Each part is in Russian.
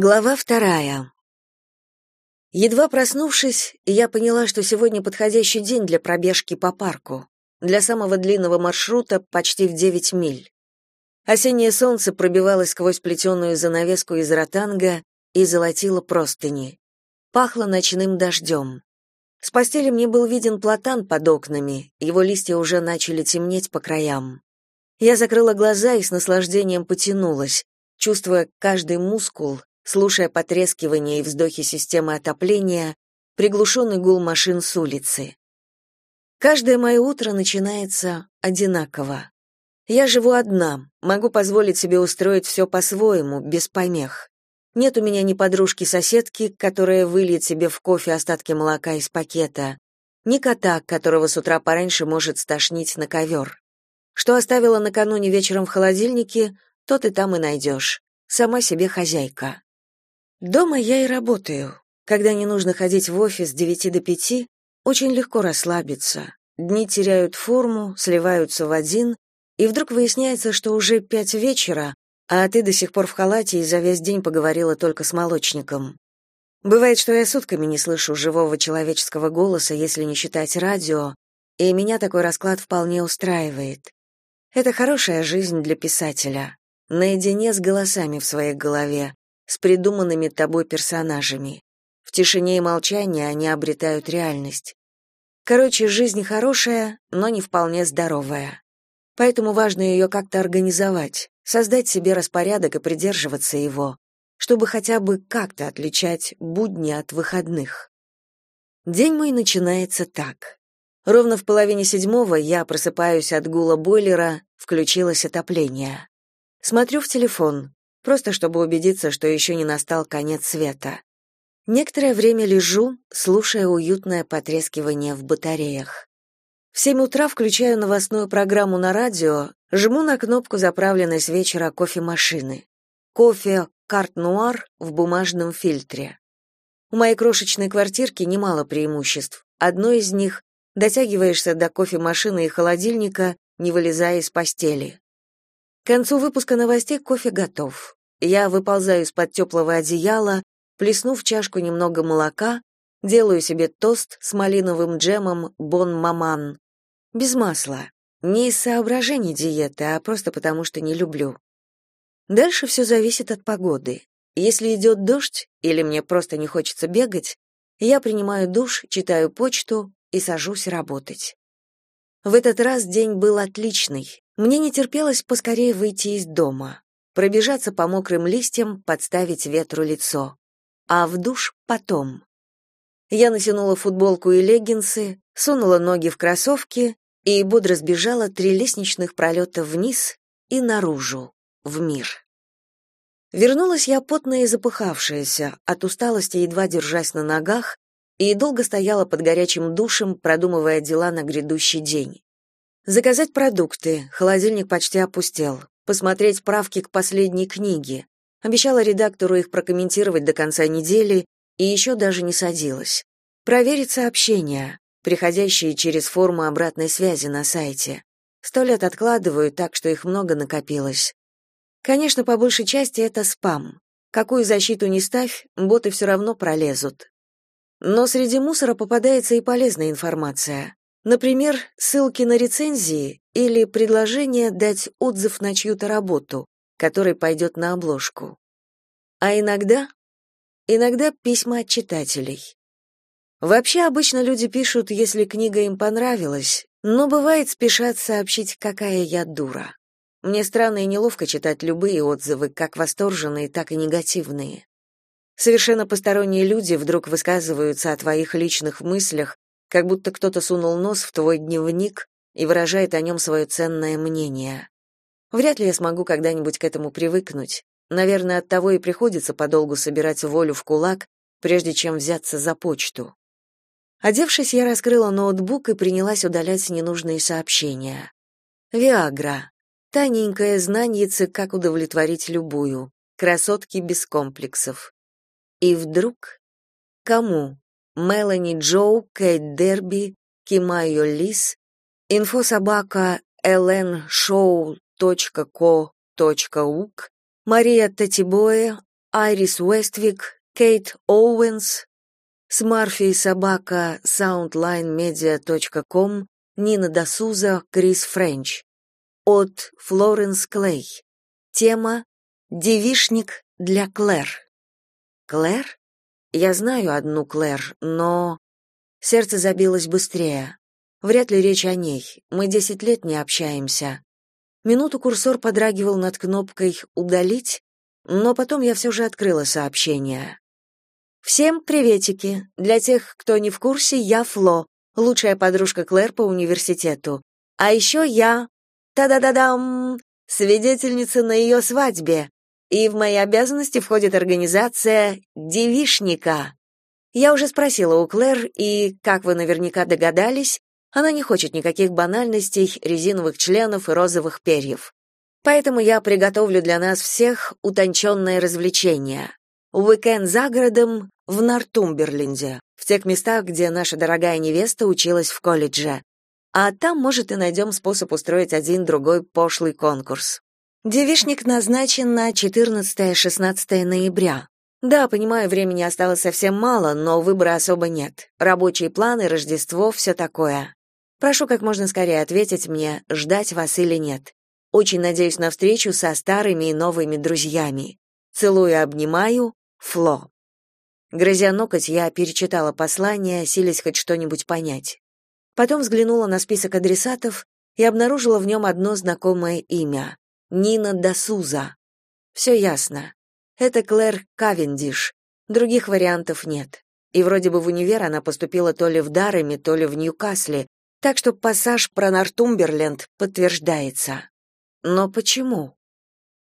Глава вторая. Едва проснувшись, я поняла, что сегодня подходящий день для пробежки по парку, для самого длинного маршрута почти в 9 миль. Осеннее солнце пробивалось сквозь плетеную занавеску из ротанга и золотило простыни. Пахло ночным дождем. С постели мне был виден платан под окнами, его листья уже начали темнеть по краям. Я закрыла глаза и с наслаждением потянулась, чувствуя каждый мускул, слушая потрескивание и вздохи системы отопления, приглушенный гул машин с улицы. Каждое мое утро начинается одинаково. Я живу одна, могу позволить себе устроить все по-своему, без помех. Нет у меня ни подружки-соседки, которая выльет себе в кофе остатки молока из пакета, ни кота, которого с утра пораньше может стошнить на ковер. Что оставила накануне вечером в холодильнике, то ты там и найдешь. Сама себе хозяйка. Дома я и работаю. Когда не нужно ходить в офис с 9 до 5, очень легко расслабиться. Дни теряют форму, сливаются в один, и вдруг выясняется, что уже пять вечера, а ты до сих пор в халате и за весь день поговорила только с молочником. Бывает, что я сутками не слышу живого человеческого голоса, если не считать радио, и меня такой расклад вполне устраивает. Это хорошая жизнь для писателя, наедине с голосами в своей голове, с придуманными тобой персонажами. В тишине и молчании они обретают реальность. Короче, жизнь хорошая, но не вполне здоровая. Поэтому важно ее как-то организовать, создать себе распорядок и придерживаться его, чтобы хотя бы как-то отличать будни от выходных. День мой начинается так. Ровно в половине седьмого я просыпаюсь от гула бойлера, включилось отопление. Смотрю в телефон просто чтобы убедиться, что еще не настал конец света. Некоторое время лежу, слушая уютное потрескивание в батареях. В семь утра включаю новостную программу на радио, жму на кнопку заправленной с вечера кофемашины. Кофе «Карт-Нуар» в бумажном фильтре. У моей крошечной квартирки немало преимуществ. Одно из них — дотягиваешься до кофемашины и холодильника, не вылезая из постели. К концу выпуска новостей кофе готов. Я выползаю из-под теплого одеяла, плесну в чашку немного молока, делаю себе тост с малиновым джемом бон-маман. Без масла. Не из соображений диеты, а просто потому, что не люблю. Дальше все зависит от погоды. Если идет дождь или мне просто не хочется бегать, я принимаю душ, читаю почту и сажусь работать. В этот раз день был отличный. Мне не терпелось поскорее выйти из дома, пробежаться по мокрым листьям, подставить ветру лицо. А в душ потом. Я натянула футболку и леггинсы, сунула ноги в кроссовки и бодро сбежала три лестничных пролета вниз и наружу, в мир. Вернулась я потная и запыхавшаяся, от усталости едва держась на ногах, и долго стояла под горячим душем, продумывая дела на грядущий день. Заказать продукты, холодильник почти опустел. Посмотреть правки к последней книге. Обещала редактору их прокомментировать до конца недели и еще даже не садилась. Проверить сообщения, приходящие через форму обратной связи на сайте. Сто лет откладываю, так что их много накопилось. Конечно, по большей части это спам. Какую защиту ни ставь, боты все равно пролезут. Но среди мусора попадается и полезная информация. Например, ссылки на рецензии или предложение дать отзыв на чью-то работу, который пойдет на обложку. А иногда иногда письма от читателей. Вообще обычно люди пишут, если книга им понравилась, но бывает спешат сообщить, какая я дура. Мне странно и неловко читать любые отзывы, как восторженные, так и негативные. Совершенно посторонние люди вдруг высказываются о твоих личных мыслях, как будто кто-то сунул нос в твой дневник и выражает о нем свое ценное мнение. Вряд ли я смогу когда-нибудь к этому привыкнуть. Наверное, от того и приходится подолгу собирать волю в кулак, прежде чем взяться за почту. Одевшись, я раскрыла ноутбук и принялась удалять ненужные сообщения. Виагра. Тоненькое знаниеце, как удовлетворить любую. Красотки без комплексов. И вдруг... Кому? Мелани Джоу, Кейт Дерби, Кимайо Лис, инфособака lnshоу.co.uk, Мария Татибоя, Айрис Уэствик, Кейт Оуэнс, с Марфи собака soundlinemedia.com, Нина Досуза, Крис Френч. От Флоренс Клей. Тема «Девишник для Клэр». Клэр? Я знаю одну Клэр, но... Сердце забилось быстрее. Вряд ли речь о ней. Мы десять лет не общаемся. Минуту курсор подрагивал над кнопкой «Удалить», но потом я все же открыла сообщение. «Всем приветики. Для тех, кто не в курсе, я Фло, лучшая подружка Клэр по университету. А еще я... Та-да-да-дам! Свидетельница на ее свадьбе. И в мои обязанности входит организация «Девишника». Я уже спросила у Клэр, и, как вы наверняка догадались, она не хочет никаких банальностей, резиновых членов и розовых перьев. Поэтому я приготовлю для нас всех утонченное развлечение. Уикенд за городом в Нортумберленде, в тех местах, где наша дорогая невеста училась в колледже. А там, может, и найдем способ устроить один-другой пошлый конкурс. Девишник назначен на 14-16 ноября. Да, понимаю, времени осталось совсем мало, но выбора особо нет. Рабочие планы, Рождество, все такое. Прошу как можно скорее ответить мне, ждать вас или нет. Очень надеюсь на встречу со старыми и новыми друзьями. Целую и обнимаю. Фло. Грызя ноготь, я перечитала послание, силясь хоть что-нибудь понять. Потом взглянула на список адресатов и обнаружила в нем одно знакомое имя — Нина Дасуза. Все ясно. Это Клэр Кавендиш. Других вариантов нет. И вроде бы в универ она поступила то ли в Дарами, то ли в Ньюкасле, так что пассаж про Нортумберленд подтверждается. Но почему?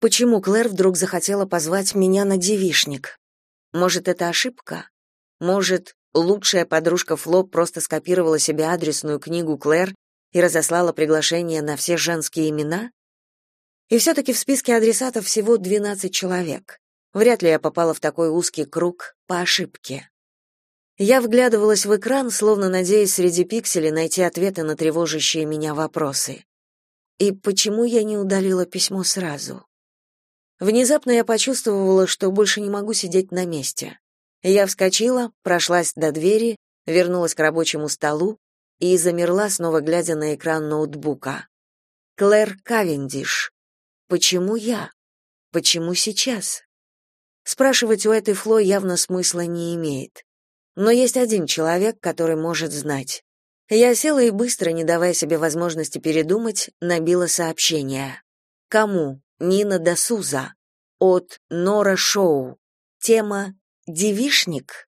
Почему Клэр вдруг захотела позвать меня на девишник? Может, это ошибка? Может, лучшая подружка Фло просто скопировала себе адресную книгу Клэр и разослала приглашение на все женские имена? И все-таки в списке адресатов всего 12 человек. Вряд ли я попала в такой узкий круг по ошибке. Я вглядывалась в экран, словно надеясь среди пикселей найти ответы на тревожащие меня вопросы. И почему я не удалила письмо сразу? Внезапно я почувствовала, что больше не могу сидеть на месте. Я вскочила, прошлась до двери, вернулась к рабочему столу и замерла, снова глядя на экран ноутбука. Клэр Кавендиш. Почему я? Почему сейчас? Спрашивать у этой Фло явно смысла не имеет. Но есть один человек, который может знать. Я села и быстро, не давая себе возможности передумать, набила сообщение. Кому? Нина Дасуза. От Нора Шоу. Тема «Девишник».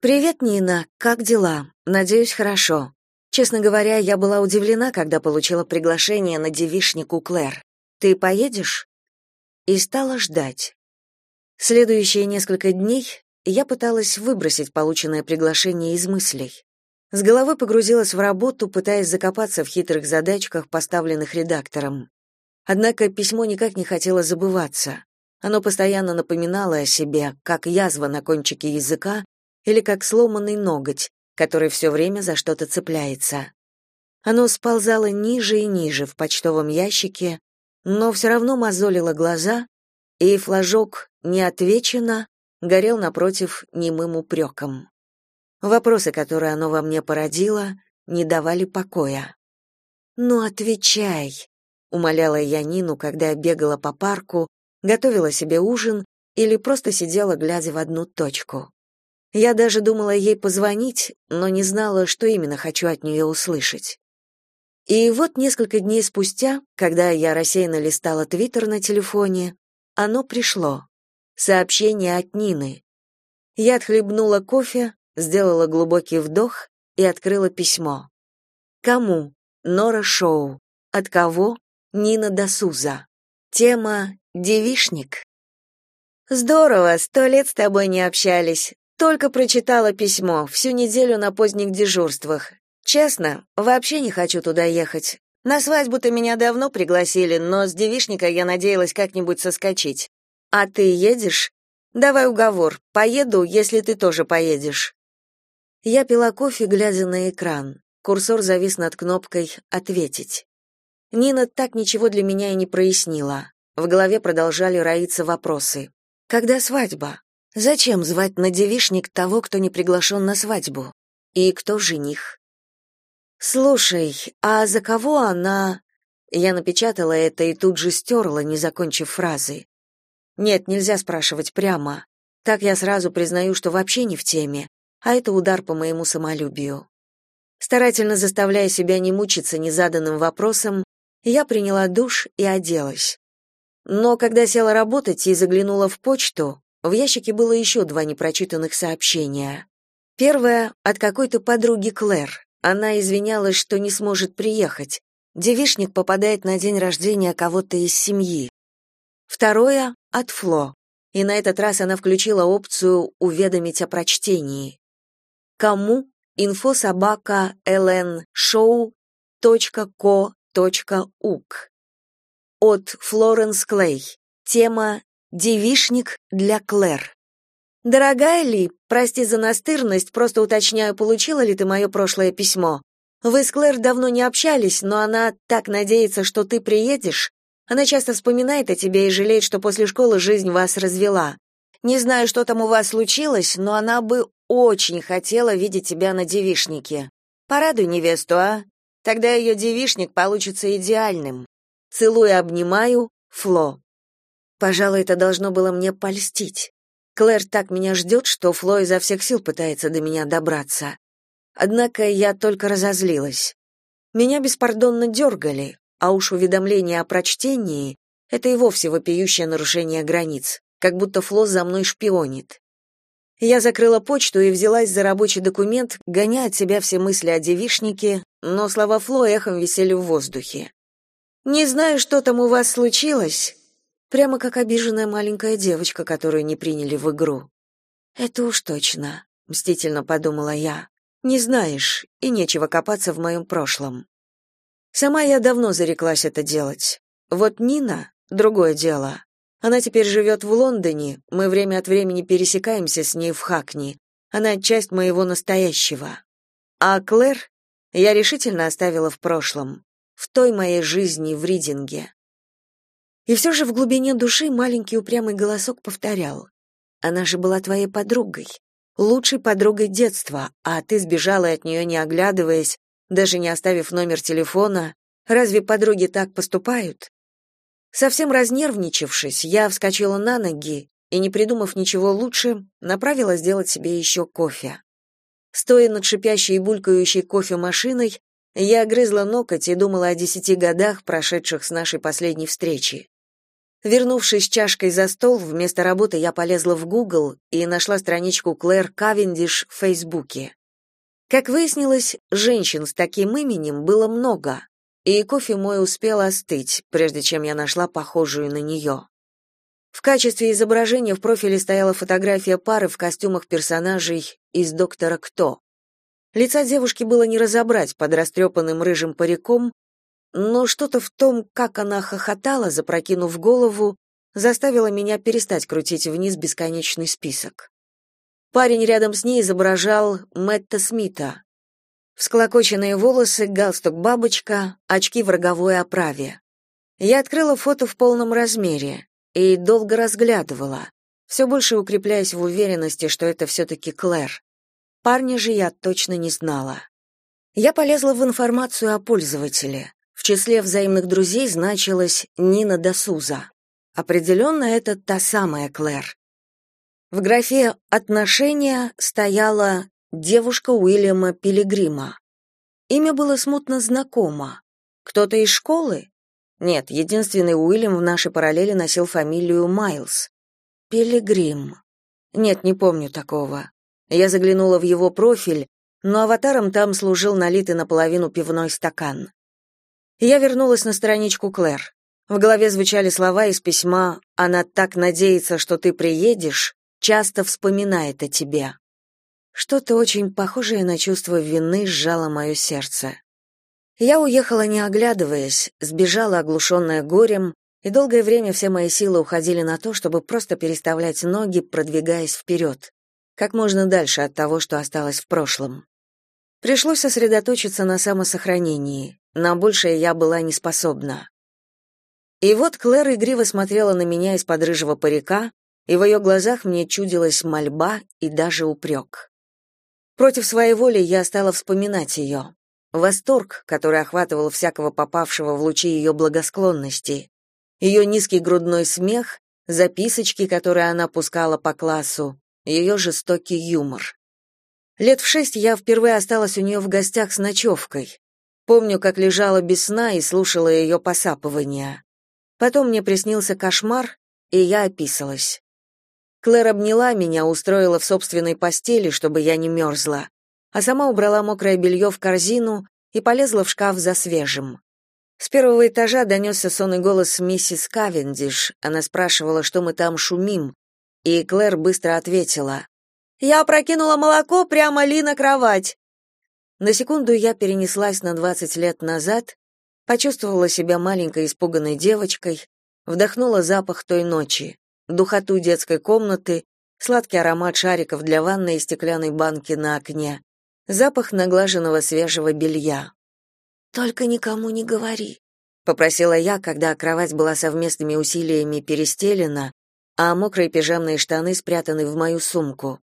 «Привет, Нина. Как дела? Надеюсь, хорошо. Честно говоря, я была удивлена, когда получила приглашение на девишник у Клэр. Ты поедешь?» И стала ждать. Следующие несколько дней я пыталась выбросить полученное приглашение из мыслей. С головой погрузилась в работу, пытаясь закопаться в хитрых задачках, поставленных редактором. Однако письмо никак не хотело забываться. Оно постоянно напоминало о себе, как язва на кончике языка или как сломанный ноготь, который все время за что-то цепляется. Оно сползало ниже и ниже в почтовом ящике, но все равно мозолило глаза, и флажок «Не отвечено» горел напротив немым упреком. Вопросы, которые оно во мне породило, не давали покоя. «Ну, отвечай!» — умоляла я Нину, когда я бегала по парку, готовила себе ужин или просто сидела, глядя в одну точку. Я даже думала ей позвонить, но не знала, что именно хочу от нее услышать. И вот несколько дней спустя, когда я рассеянно листала Твиттер на телефоне, оно пришло. Сообщение от Нины. Я отхлебнула кофе, сделала глубокий вдох и открыла письмо. Кому? Нора Шоу. От кого? Нина Дасуза. Тема «Девишник». Здорово, сто лет с тобой не общались. Только прочитала письмо, всю неделю на поздних дежурствах. Честно, вообще не хочу туда ехать. На свадьбу-то меня давно пригласили, но с девишника я надеялась как-нибудь соскочить. А ты едешь? Давай уговор. Поеду, если ты тоже поедешь. Я пила кофе, глядя на экран. Курсор завис над кнопкой ответить. Нина так ничего для меня и не прояснила. В голове продолжали роиться вопросы. Когда свадьба? Зачем звать на девишник того, кто не приглашен на свадьбу? И кто жених? Слушай, а за кого она? Я напечатала это и тут же стерла, не закончив фразы. Нет, нельзя спрашивать прямо. Так я сразу признаю, что вообще не в теме, а это удар по моему самолюбию. Старательно заставляя себя не мучиться незаданным вопросом, я приняла душ и оделась. Но когда села работать и заглянула в почту, в ящике было еще два непрочитанных сообщения. Первое — от какой-то подруги Клэр. Она извинялась, что не сможет приехать. Девишник попадает на день рождения кого-то из семьи. Второе — от Фло. И на этот раз она включила опцию «Уведомить о прочтении». Кому? инфособака lnshow.co.uk от Флоренс Клей. Тема «Девишник для Клэр». «Дорогая Ли, прости за настырность, просто уточняю, получила ли ты мое прошлое письмо. Вы с Клэр давно не общались, но она так надеется, что ты приедешь. Она часто вспоминает о тебе и жалеет, что после школы жизнь вас развела. Не знаю, что там у вас случилось, но она бы очень хотела видеть тебя на девишнике. Порадуй невесту, а? Тогда ее девишник получится идеальным. Целую, обнимаю, Фло. Пожалуй, это должно было мне польстить. Клэр так меня ждет, что Фло изо всех сил пытается до меня добраться. Однако я только разозлилась. Меня беспардонно дергали, а уж уведомление о прочтении — это и вовсе вопиющее нарушение границ, как будто Фло за мной шпионит. Я закрыла почту и взялась за рабочий документ, гоняя от себя все мысли о девишнике, но слова Фло эхом висели в воздухе. Не знаю, что там у вас случилось. Прямо как обиженная маленькая девочка, которую не приняли в игру. Это уж точно, мстительно подумала я. Не знаешь, и нечего копаться в моем прошлом. Сама я давно зареклась это делать. Вот Нина другое дело. Она теперь живет в Лондоне, мы время от времени пересекаемся с ней в Хакни. Она часть моего настоящего. А Клэр я решительно оставила в прошлом в той моей жизни в Ридинге. И все же в глубине души маленький упрямый голосок повторял. «Она же была твоей подругой, лучшей подругой детства, а ты сбежала от нее, не оглядываясь, даже не оставив номер телефона. Разве подруги так поступают?» Совсем разнервничавшись, я вскочила на ноги и, не придумав ничего лучше, направила сделать себе еще кофе. Стоя над шипящей и булькающей кофемашиной, я грызла ноготь и думала о десяти годах, прошедших с нашей последней встречи. Вернувшись чашкой за стол, вместо работы я полезла в Google и нашла страничку Клэр Кавендиш в Фейсбуке. Как выяснилось, женщин с таким именем было много, и кофе мой успел остыть, прежде чем я нашла похожую на нее. В качестве изображения в профиле стояла фотография пары в костюмах персонажей из «Доктора Кто». Лица девушки было не разобрать под растрепанным рыжим париком, но что-то в том, как она хохотала, запрокинув голову, заставило меня перестать крутить вниз бесконечный список. Парень рядом с ней изображал Мэтта Смита. Всклокоченные волосы, галстук-бабочка, очки в роговой оправе. Я открыла фото в полном размере и долго разглядывала, все больше укрепляясь в уверенности, что это все-таки Клэр. Парня же я точно не знала. Я полезла в информацию о пользователе. В числе взаимных друзей значилась Нина Досуза. Определенно, это та самая Клэр. В графе «Отношения» стояла девушка Уильяма Пилигрима. Имя было смутно знакомо. Кто-то из школы? Нет, единственный Уильям в нашей параллели носил фамилию Майлз. Пилигрим. Нет, не помню такого. Я заглянула в его профиль, но аватаром там служил налитый наполовину пивной стакан. Я вернулась на страничку Клэр. В голове звучали слова из письма «Она так надеется, что ты приедешь, часто вспоминает о тебе». Что-то очень похожее на чувство вины сжало мое сердце. Я уехала не оглядываясь, сбежала оглушенная горем, и долгое время все мои силы уходили на то, чтобы просто переставлять ноги, продвигаясь вперед как можно дальше от того, что осталось в прошлом. Пришлось сосредоточиться на самосохранении, на большее я была не способна. И вот Клэр игриво смотрела на меня из-под рыжего парика, и в ее глазах мне чудилась мольба и даже упрек. Против своей воли я стала вспоминать ее. Восторг, который охватывал всякого попавшего в лучи ее благосклонности, ее низкий грудной смех, записочки, которые она пускала по классу, ее жестокий юмор. Лет в шесть я впервые осталась у нее в гостях с ночевкой. Помню, как лежала без сна и слушала ее посапывания. Потом мне приснился кошмар, и я описалась. Клэр обняла меня, устроила в собственной постели, чтобы я не мерзла, а сама убрала мокрое белье в корзину и полезла в шкаф за свежим. С первого этажа донесся сонный голос миссис Кавендиш. Она спрашивала, что мы там шумим, и Клэр быстро ответила. «Я опрокинула молоко прямо ли на кровать». На секунду я перенеслась на двадцать лет назад, почувствовала себя маленькой испуганной девочкой, вдохнула запах той ночи, духоту детской комнаты, сладкий аромат шариков для ванны и стеклянной банки на окне, запах наглаженного свежего белья. «Только никому не говори», — попросила я, когда кровать была совместными усилиями перестелена, а мокрые пижамные штаны спрятаны в мою сумку.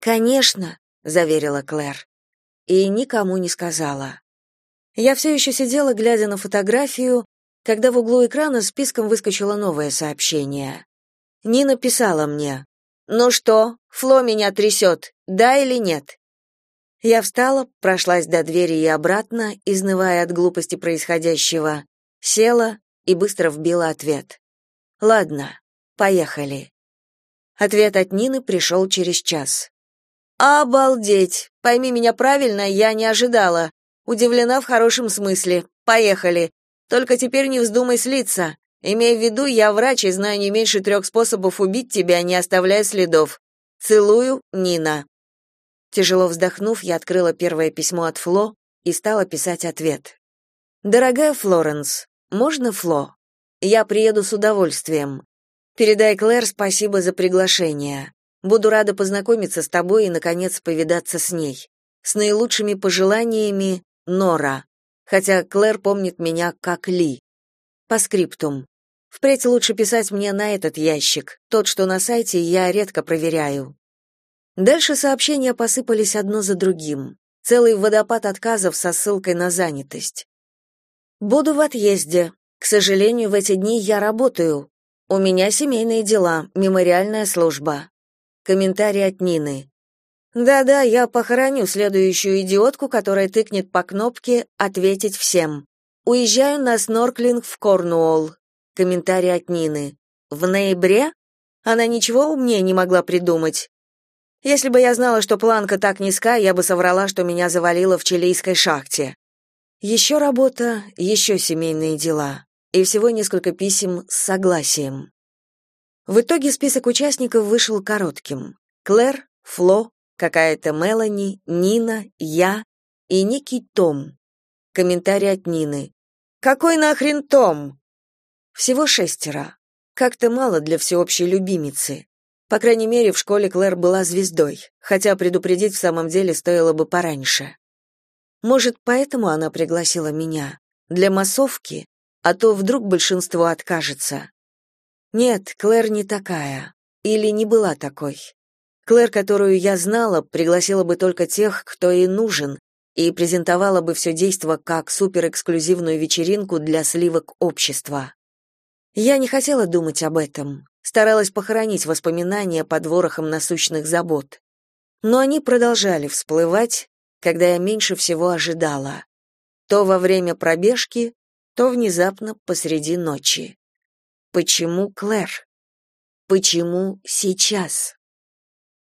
«Конечно», — заверила Клэр. И никому не сказала. Я все еще сидела, глядя на фотографию, когда в углу экрана списком выскочило новое сообщение. Нина писала мне. «Ну что, Фло меня трясет, да или нет?» Я встала, прошлась до двери и обратно, изнывая от глупости происходящего, села и быстро вбила ответ. «Ладно, Поехали. Ответ от Нины пришел через час. Обалдеть. Пойми меня правильно, я не ожидала. Удивлена в хорошем смысле. Поехали. Только теперь не вздумай слиться. Имей в виду, я врач и знаю не меньше трех способов убить тебя, не оставляя следов. Целую, Нина. Тяжело вздохнув, я открыла первое письмо от Фло и стала писать ответ. Дорогая Флоренс, можно Фло? Я приеду с удовольствием. Передай Клэр спасибо за приглашение. Буду рада познакомиться с тобой и наконец повидаться с ней. С наилучшими пожеланиями, Нора. Хотя Клэр помнит меня как Ли. По скриптум. Впредь лучше писать мне на этот ящик. Тот, что на сайте, я редко проверяю. Дальше сообщения посыпались одно за другим. Целый водопад отказов со ссылкой на занятость. Буду в отъезде. К сожалению, в эти дни я работаю. У меня семейные дела, мемориальная служба. Комментарий от Нины. Да-да, я похороню следующую идиотку, которая тыкнет по кнопке «Ответить всем». Уезжаю на снорклинг в Корнуолл. Комментарий от Нины. В ноябре? Она ничего умнее не могла придумать. Если бы я знала, что планка так низка, я бы соврала, что меня завалило в чилийской шахте. Еще работа, еще семейные дела и всего несколько писем с согласием. В итоге список участников вышел коротким. Клэр, Фло, какая-то Мелани, Нина, я и некий Том. Комментарий от Нины. «Какой нахрен Том?» Всего шестеро. Как-то мало для всеобщей любимицы. По крайней мере, в школе Клэр была звездой, хотя предупредить в самом деле стоило бы пораньше. Может, поэтому она пригласила меня? Для массовки? а то вдруг большинство откажется. Нет, Клэр не такая. Или не была такой. Клэр, которую я знала, пригласила бы только тех, кто ей нужен, и презентовала бы все действо как суперэксклюзивную вечеринку для сливок общества. Я не хотела думать об этом, старалась похоронить воспоминания под ворохом насущных забот. Но они продолжали всплывать, когда я меньше всего ожидала. То во время пробежки, то внезапно посреди ночи. Почему Клэр? Почему сейчас?